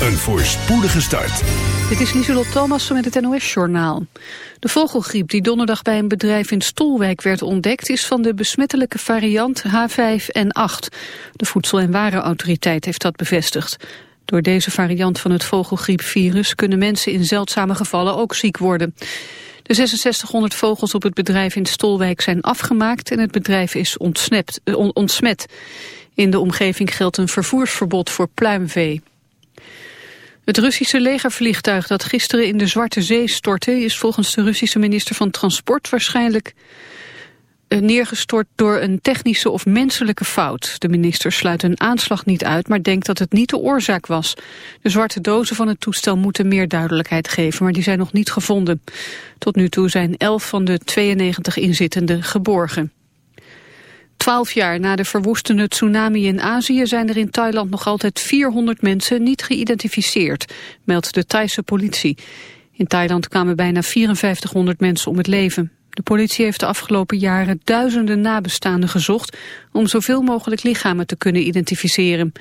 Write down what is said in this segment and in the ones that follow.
een voorspoedige start. Dit is Lieselot Thomas met het NOS-journaal. De vogelgriep die donderdag bij een bedrijf in Stolwijk werd ontdekt... is van de besmettelijke variant H5N8. De Voedsel- en Warenautoriteit heeft dat bevestigd. Door deze variant van het vogelgriepvirus... kunnen mensen in zeldzame gevallen ook ziek worden. De 6600 vogels op het bedrijf in Stolwijk zijn afgemaakt... en het bedrijf is. Eh, ontsmet. In de omgeving geldt een vervoersverbod voor pluimvee. Het Russische legervliegtuig dat gisteren in de Zwarte Zee stortte... is volgens de Russische minister van Transport waarschijnlijk eh, neergestort door een technische of menselijke fout. De minister sluit een aanslag niet uit, maar denkt dat het niet de oorzaak was. De zwarte dozen van het toestel moeten meer duidelijkheid geven, maar die zijn nog niet gevonden. Tot nu toe zijn 11 van de 92 inzittenden geborgen. Twaalf jaar na de verwoestende tsunami in Azië zijn er in Thailand nog altijd 400 mensen niet geïdentificeerd, meldt de Thaise politie. In Thailand kwamen bijna 5400 mensen om het leven. De politie heeft de afgelopen jaren duizenden nabestaanden gezocht om zoveel mogelijk lichamen te kunnen identificeren.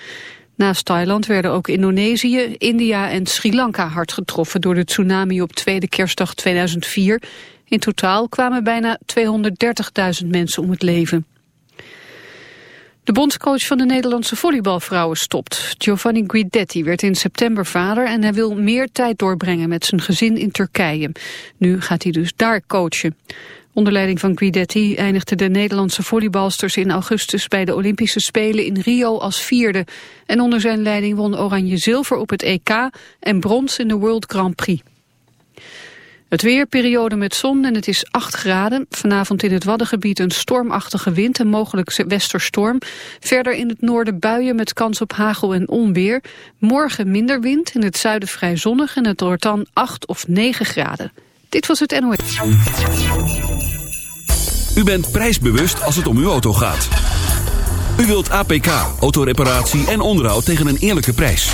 Naast Thailand werden ook Indonesië, India en Sri Lanka hard getroffen door de tsunami op tweede kerstdag 2004. In totaal kwamen bijna 230.000 mensen om het leven. De bondscoach van de Nederlandse volleybalvrouwen stopt. Giovanni Guidetti werd in september vader en hij wil meer tijd doorbrengen met zijn gezin in Turkije. Nu gaat hij dus daar coachen. Onder leiding van Guidetti eindigden de Nederlandse volleybalsters in augustus bij de Olympische Spelen in Rio als vierde. En onder zijn leiding won Oranje zilver op het EK en brons in de World Grand Prix. Het weer, periode met zon en het is 8 graden. Vanavond in het Waddengebied een stormachtige wind en mogelijk westerstorm. Verder in het noorden buien met kans op hagel en onweer. Morgen minder wind, in het zuiden vrij zonnig en het wordt dan 8 of 9 graden. Dit was het NOS. U bent prijsbewust als het om uw auto gaat. U wilt APK, autoreparatie en onderhoud tegen een eerlijke prijs.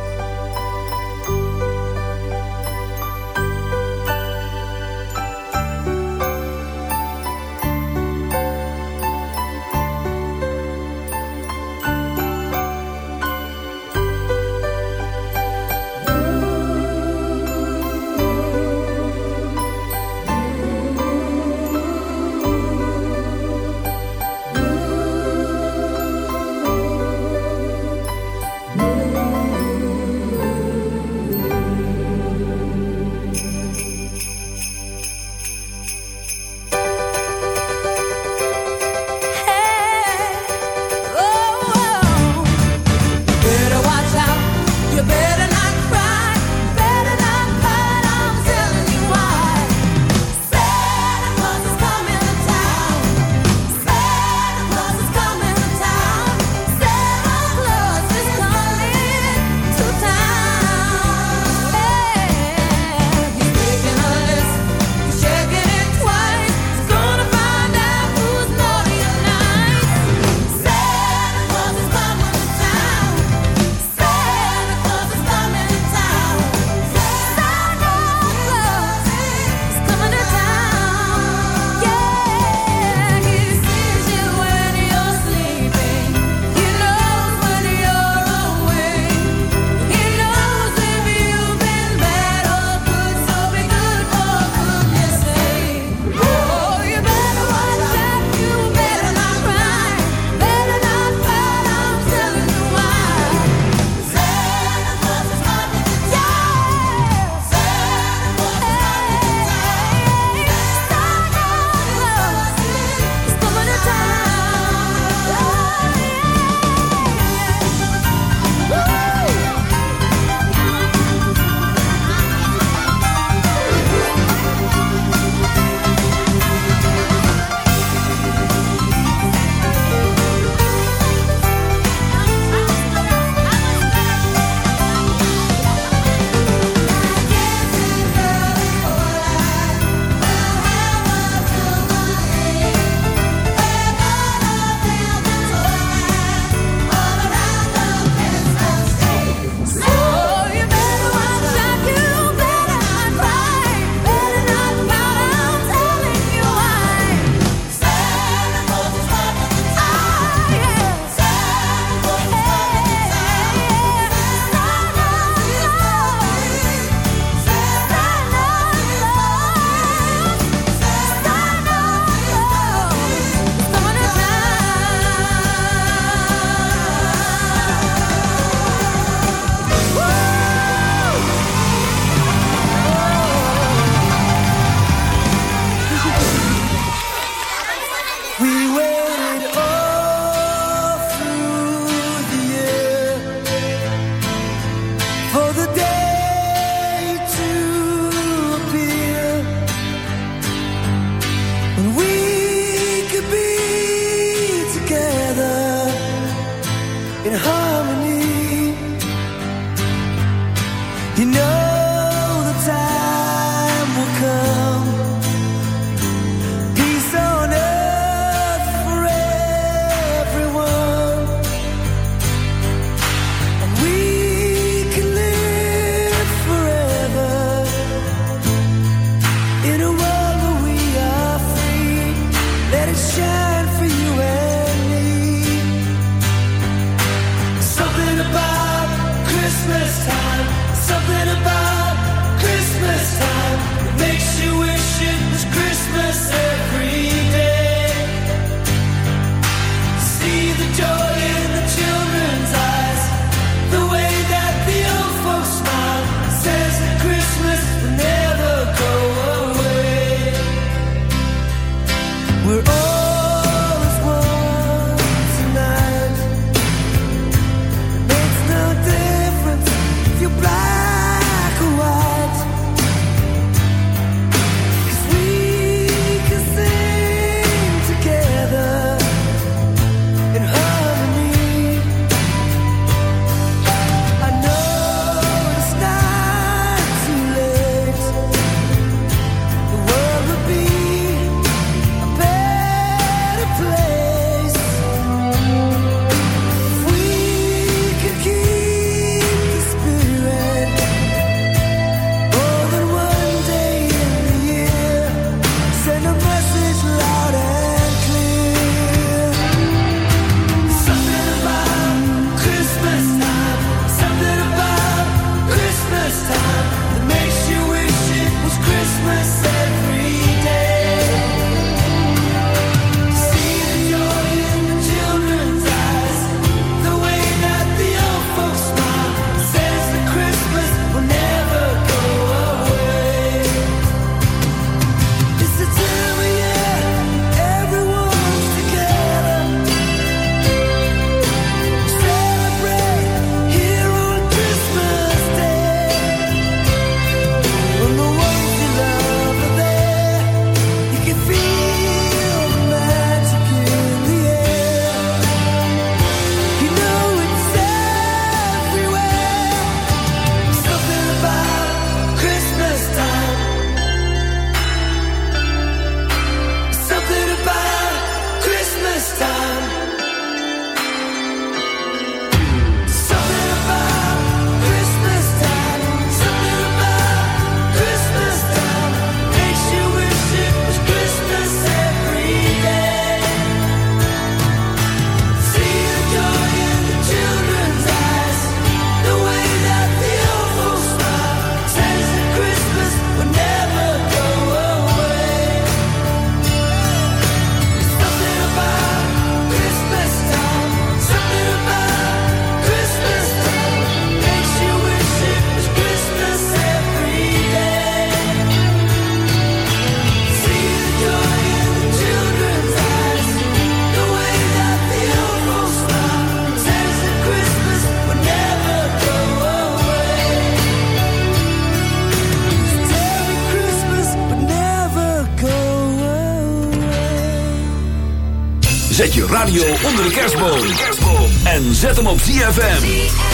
Zet hem op ZFM.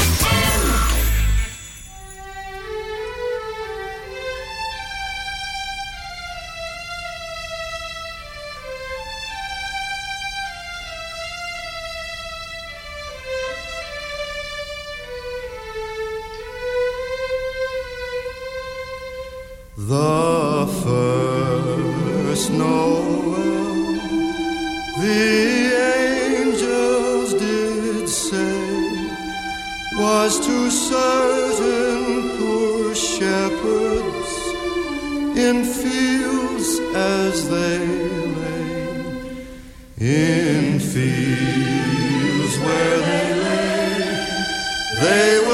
in fields where they lay. They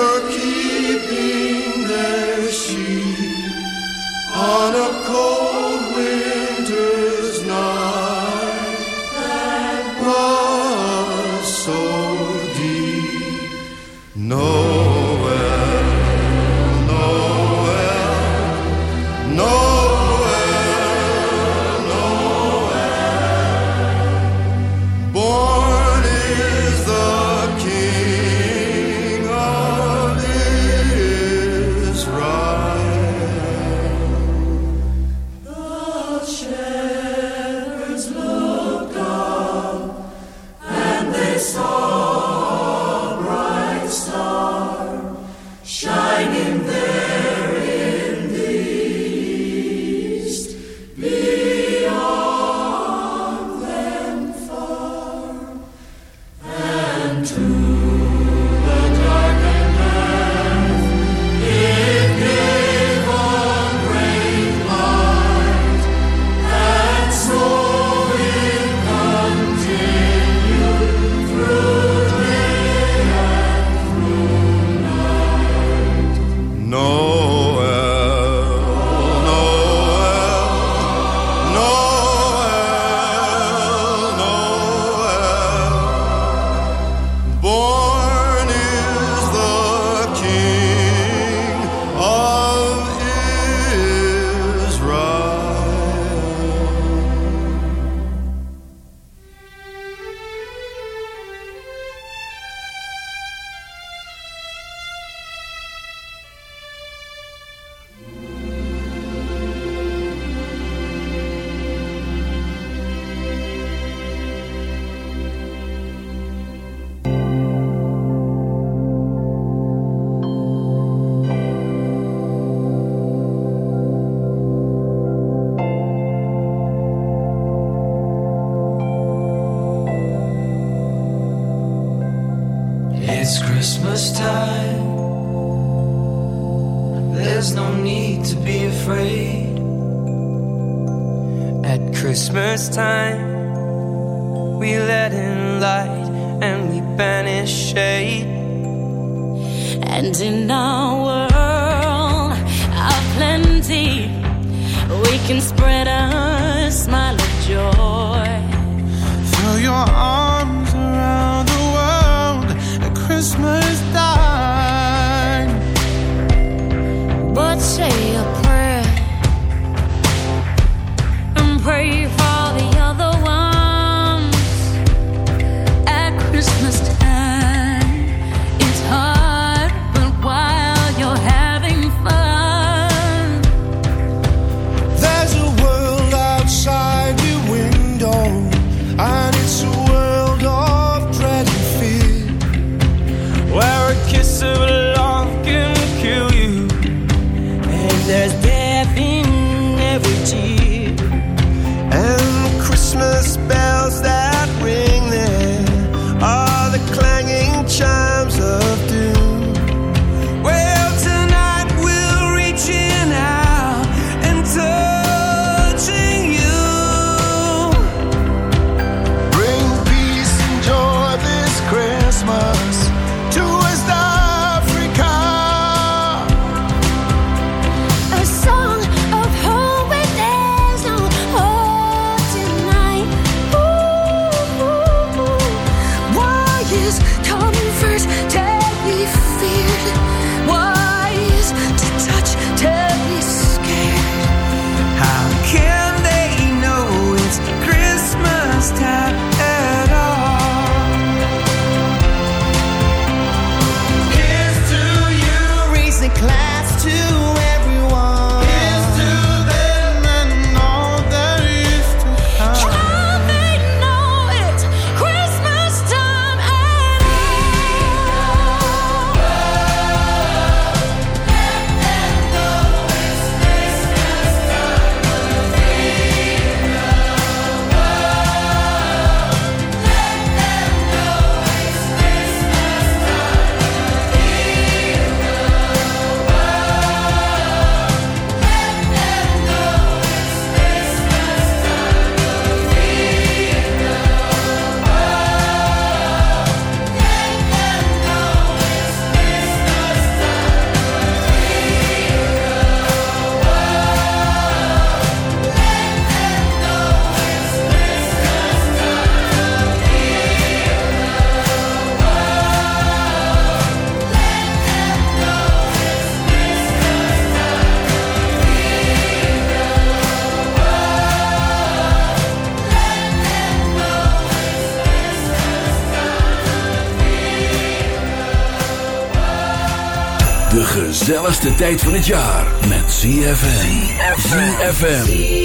lekkerste tijd van het jaar met ZFM. ZFM.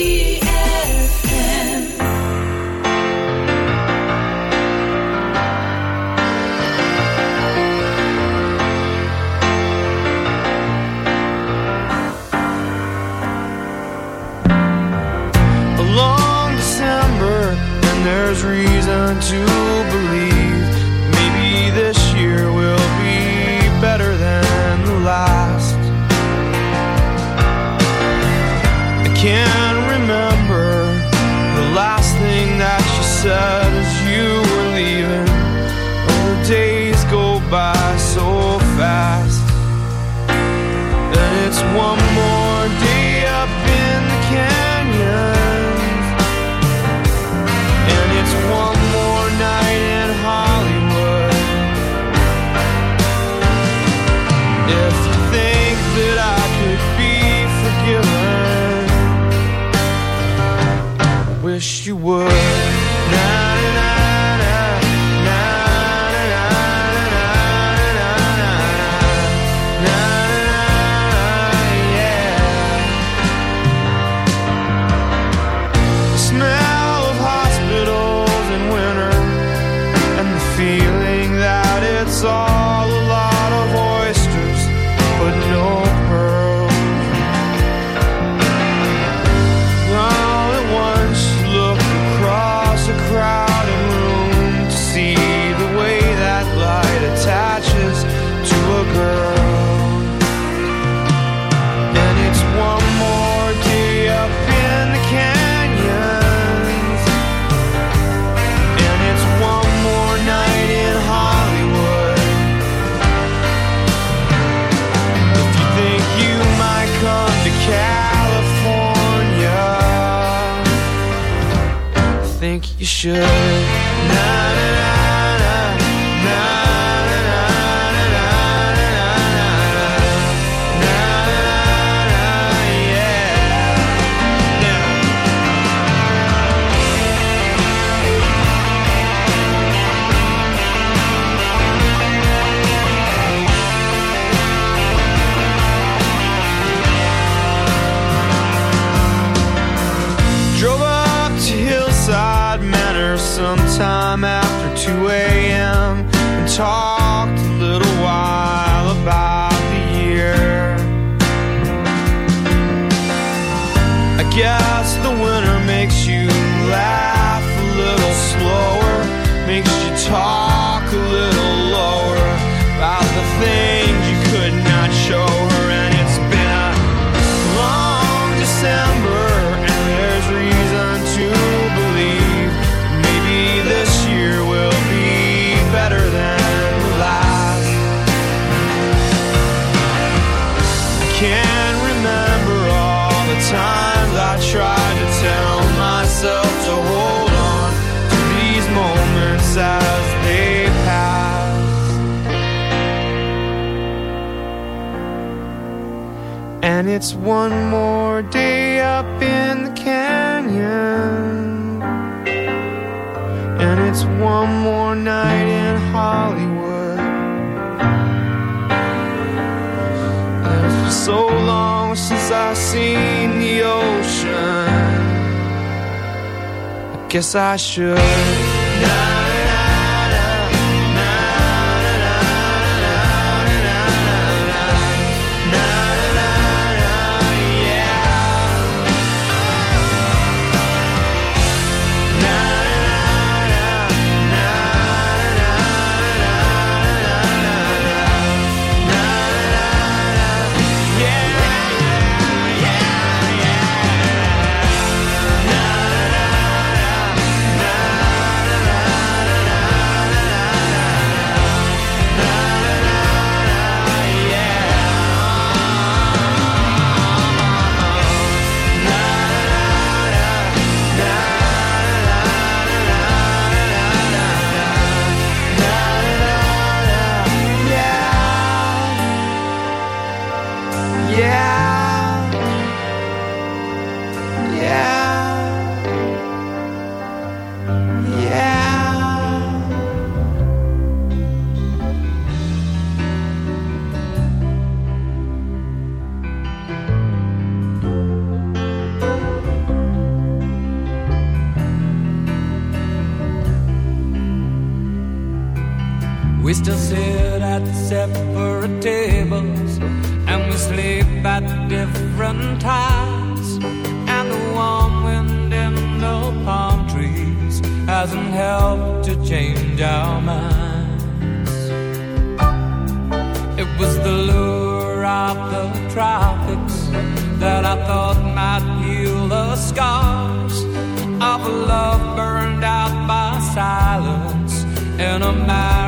A long December and there's reason to would. should guess I seen the ocean. I guess I should. Now at different times. And the warm wind in the palm trees hasn't helped to change our minds. It was the lure of the tropics that I thought might heal the scars of a love burned out by silence in a marriage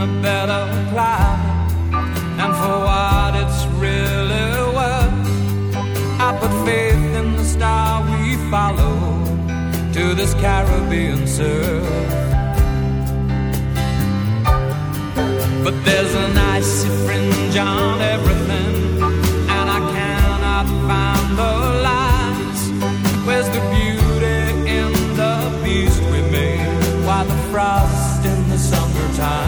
a better climate, and for what it's really worth, I put faith in the star we follow to this Caribbean surf. But there's an icy fringe on everything, and I cannot find the lines. Where's the beauty in the beast we made? Why the frost in the summertime?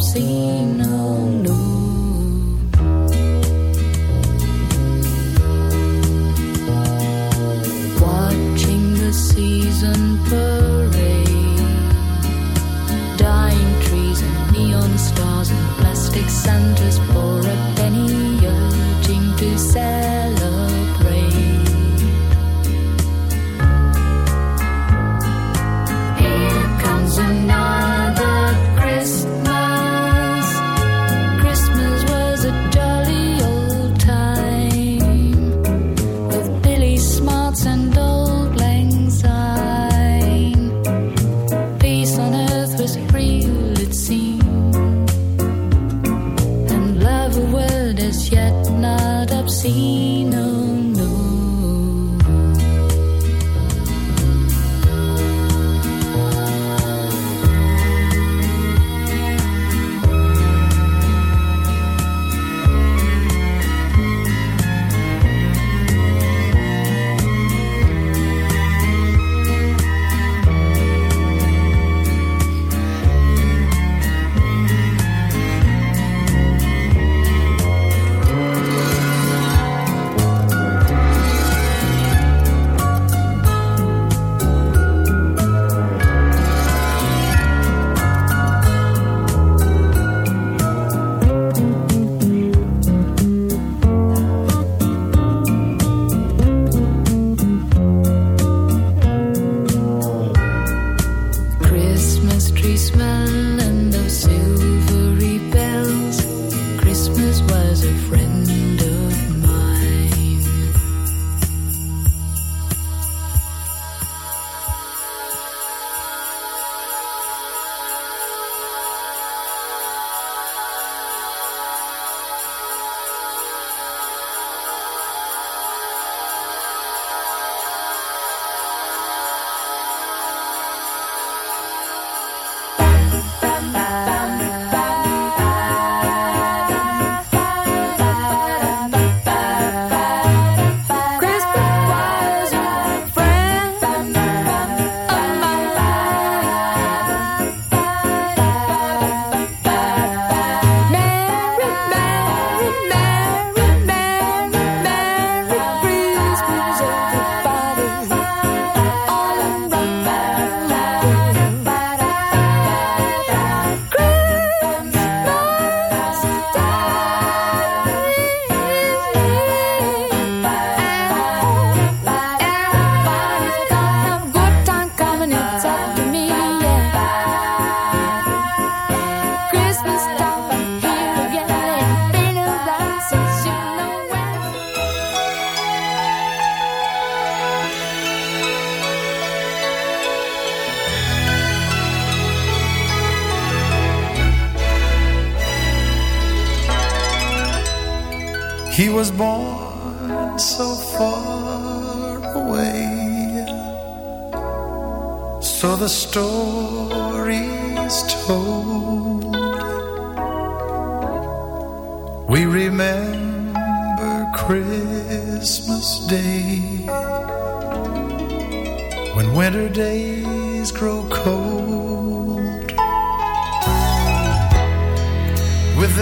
seen no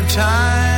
the time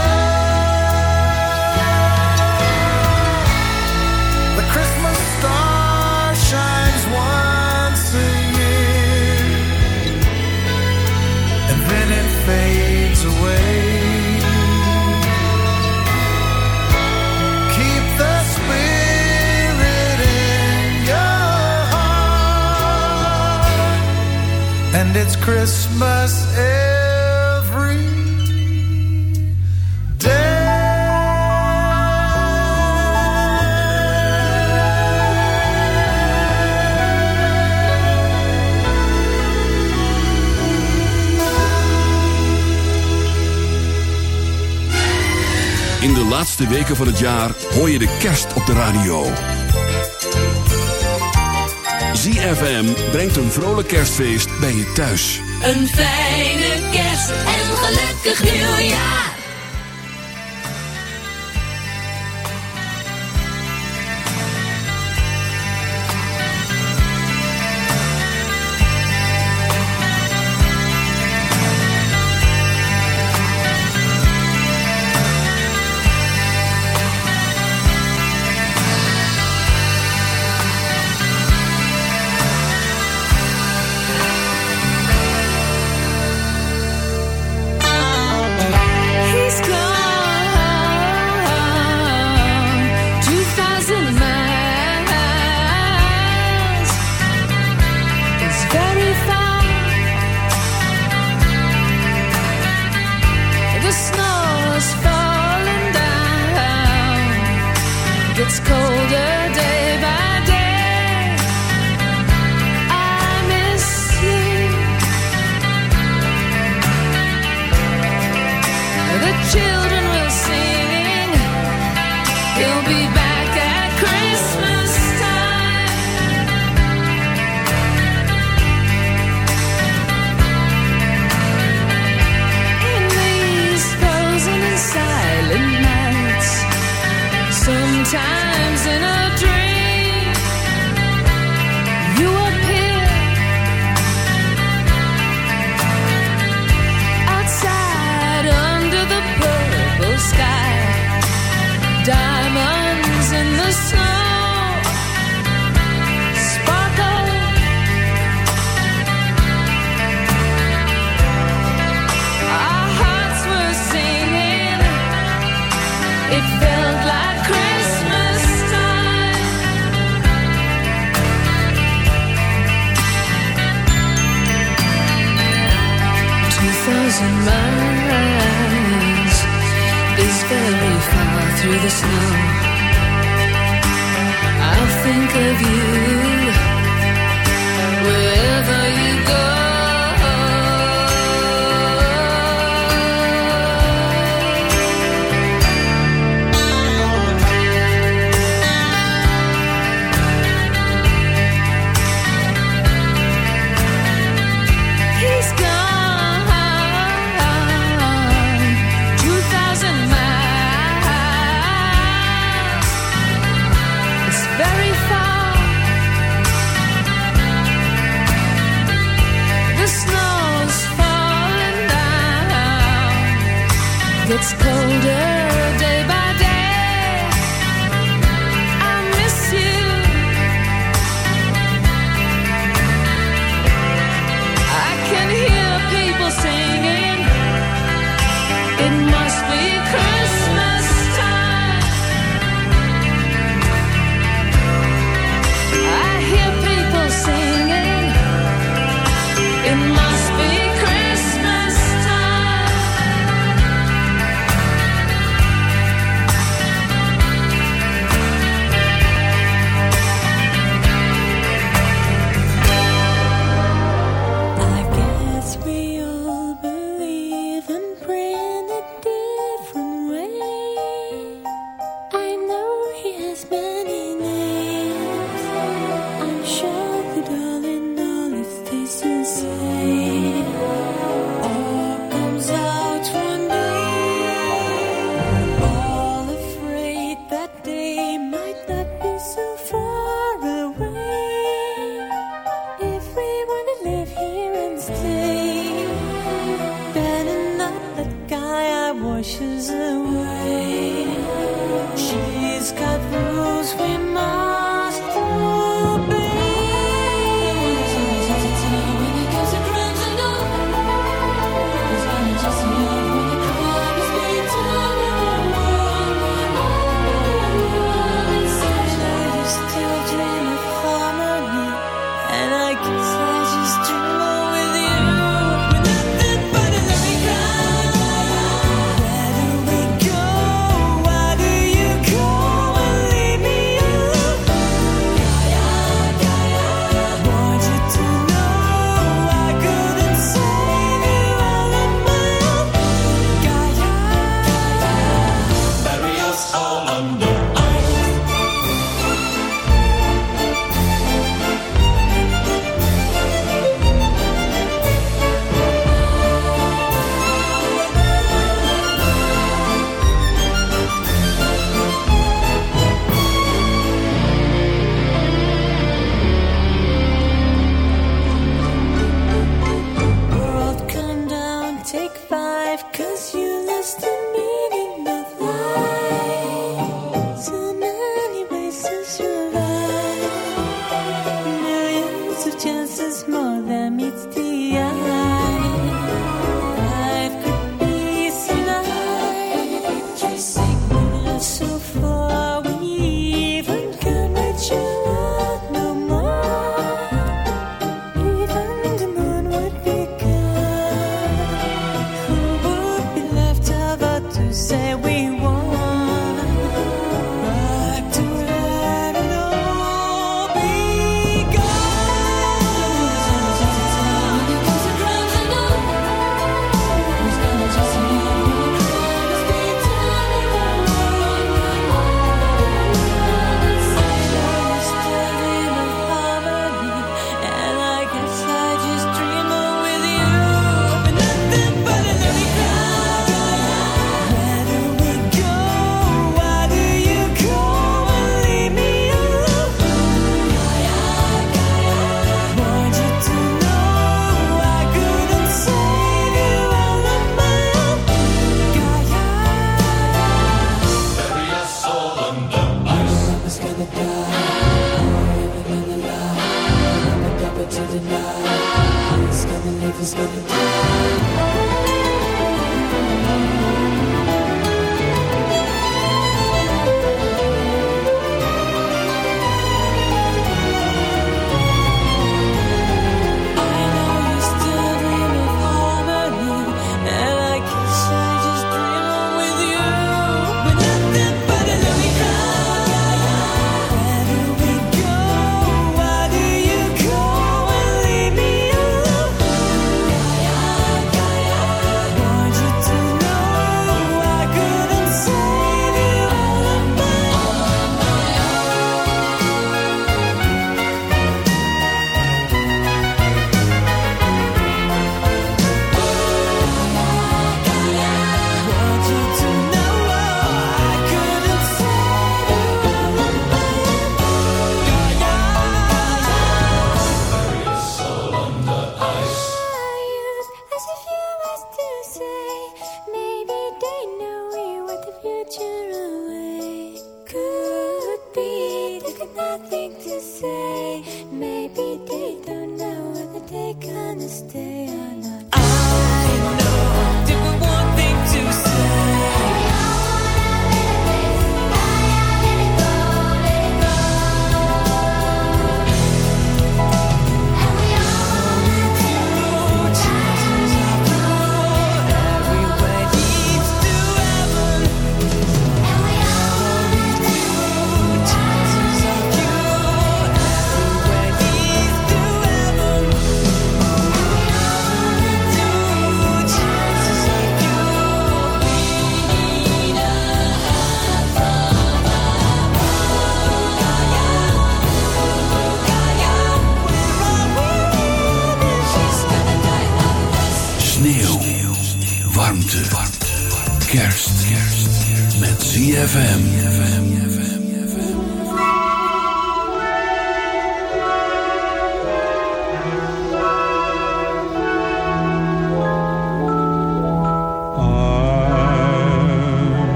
It's Christmas In de laatste weken van het jaar hoor je de kerst op de radio. ZFM brengt een vrolijk kerstfeest bij je thuis. Een fijne kerst en gelukkig nieuwjaar.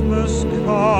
Christmas card.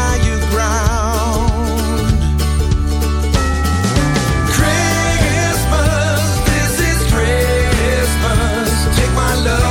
love.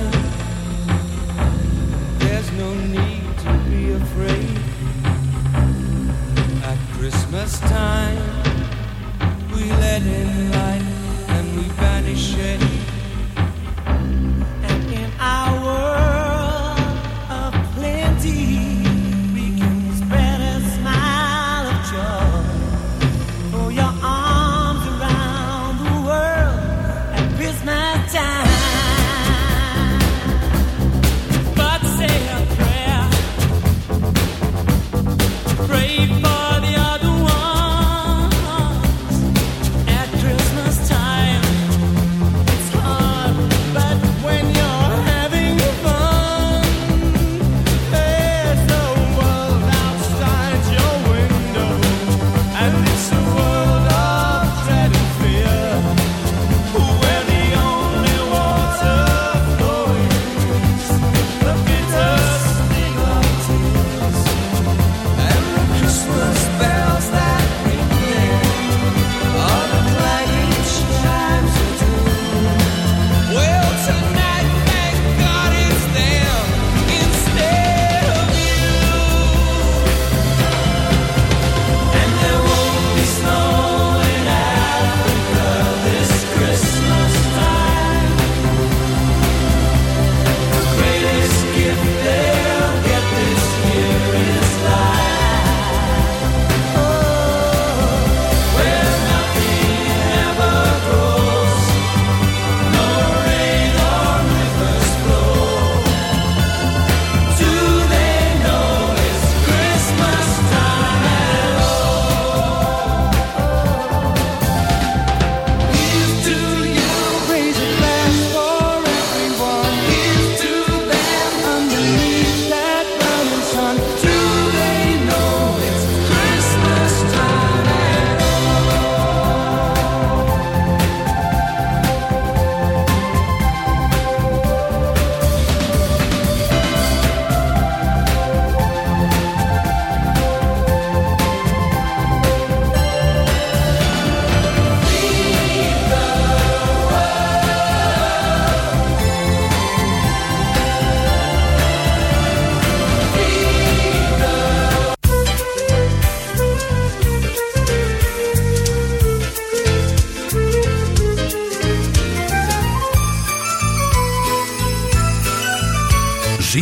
time we let in light and we banish it.